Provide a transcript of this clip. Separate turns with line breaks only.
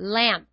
lamp.